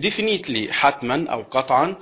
definitely حتما أو قطعا